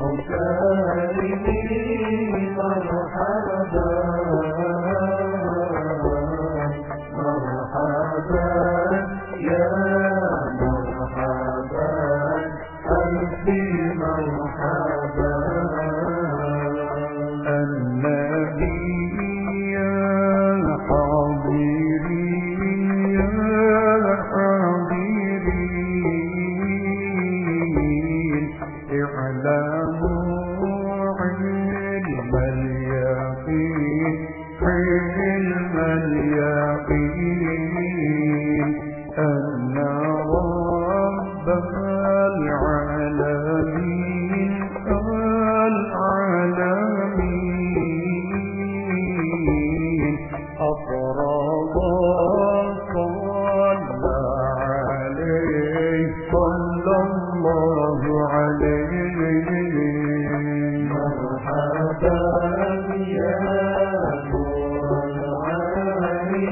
أو كارمين فرحا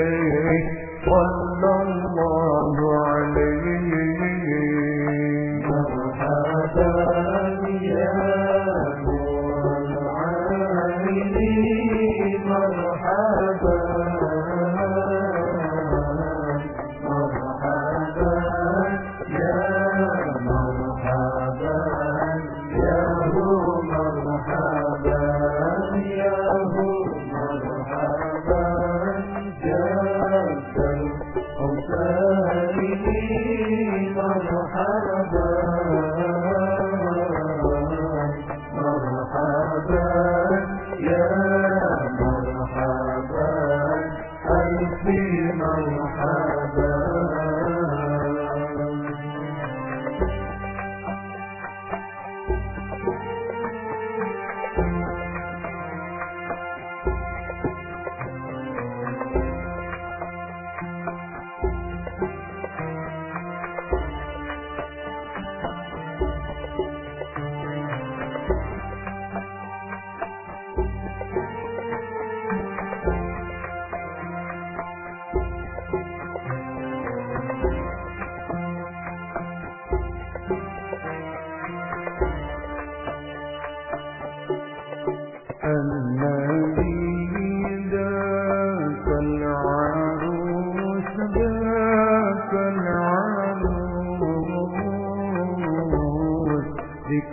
عليه. والله محمدا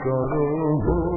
করো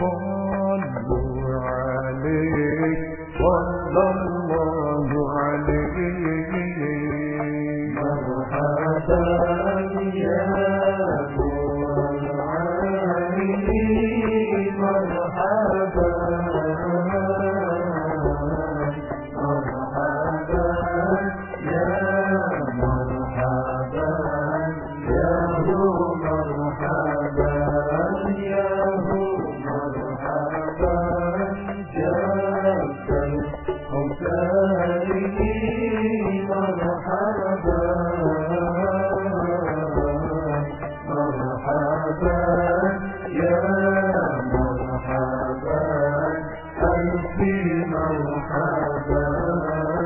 صلوا عليه صلى الله ربي مرحبا